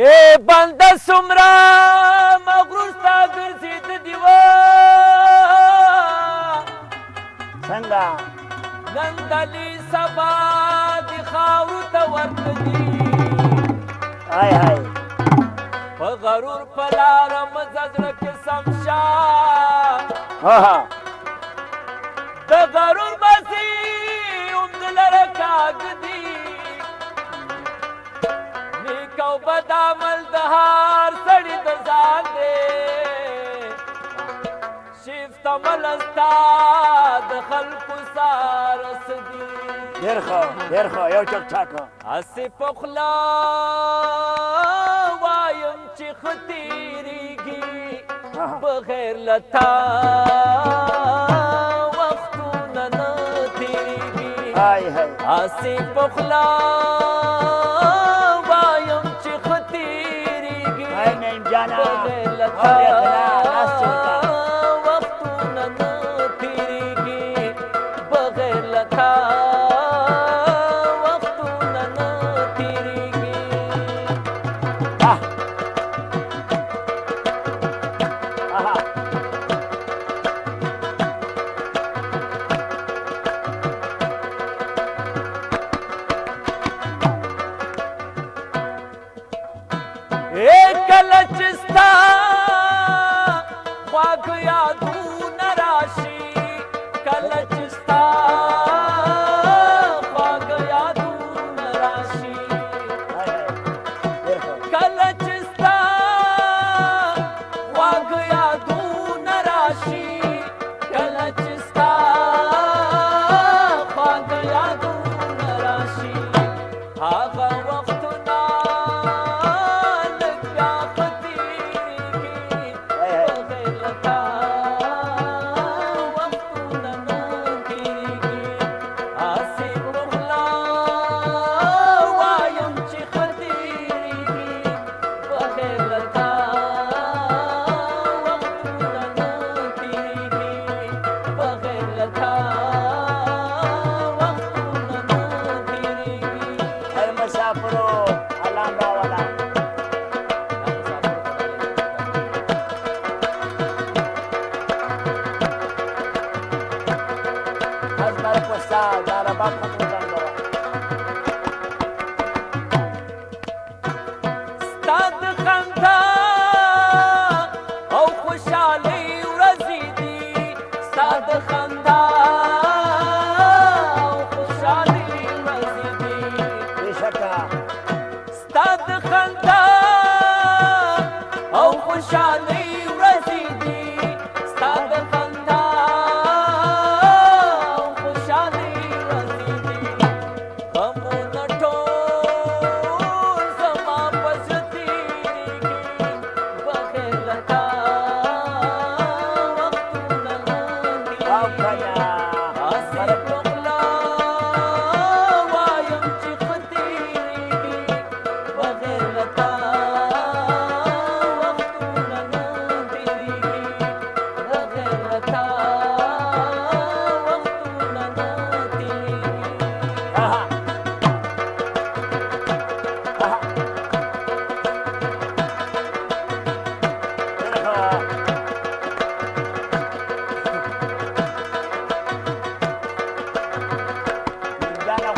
اے بنده سمرا مغرور تا ګرځید دیوا څنګه نن دلی سبا د خاور ته ورته دی هاي هاي په غرور په لار مزدر کې سمشا ها ها د غرور بسی اومد لره کاګ دی یو بد عمل د هار سړی د ځان دی شیفت عمل استا د خلق سار سدي ډیر ښه ډیر ښه یو چک ټاکه اسی پخلا وایم چې ختیریږي بغیر لتا وختونه نه تیریږي آی هی اسی پخلا لنا याद عربات ختم جنگوه ستاد خندا او خوشحالی ورځې دي ستاد خندا او خوشحالی ورځې دي بېشکه ستاد خندا او خوشحالی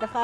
الدخان